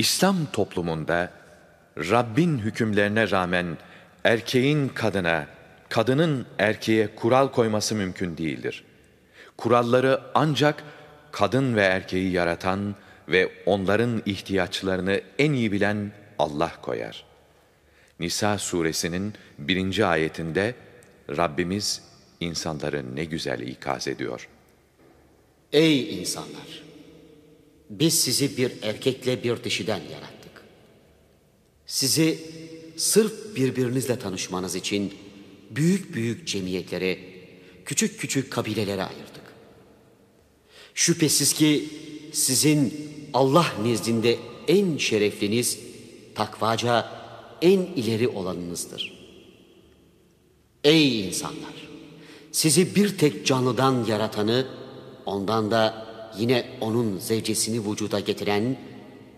İslam toplumunda Rabbin hükümlerine rağmen erkeğin kadına, kadının erkeğe kural koyması mümkün değildir. Kuralları ancak kadın ve erkeği yaratan ve onların ihtiyaçlarını en iyi bilen Allah koyar. Nisa suresinin birinci ayetinde Rabbimiz insanları ne güzel ikaz ediyor. Ey insanlar! Biz sizi bir erkekle bir dişiden yarattık. Sizi sırf birbirinizle tanışmanız için büyük büyük cemiyetlere, küçük küçük kabilelere ayırdık. Şüphesiz ki sizin Allah nezdinde en şerefliniz, takvaca en ileri olanınızdır. Ey insanlar! Sizi bir tek canlıdan yaratanı, ondan da yine onun zevcesini vücuda getiren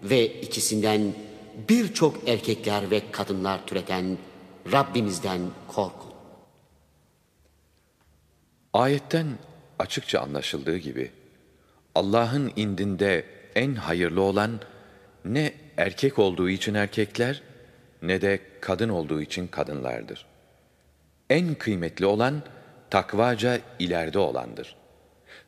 ve ikisinden birçok erkekler ve kadınlar türeten Rabbimizden korkun. Ayetten açıkça anlaşıldığı gibi Allah'ın indinde en hayırlı olan ne erkek olduğu için erkekler ne de kadın olduğu için kadınlardır. En kıymetli olan takvaca ileride olandır.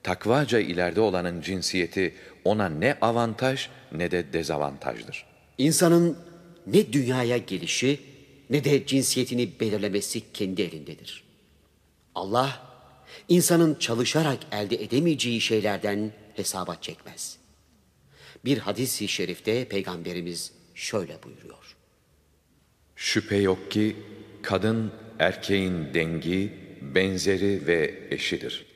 Takvaca ileride olanın cinsiyeti ona ne avantaj ne de dezavantajdır. İnsanın ne dünyaya gelişi ne de cinsiyetini belirlemesi kendi elindedir. Allah insanın çalışarak elde edemeyeceği şeylerden hesaba çekmez. Bir hadis-i şerifte peygamberimiz şöyle buyuruyor. Şüphe yok ki kadın erkeğin dengi, benzeri ve eşidir.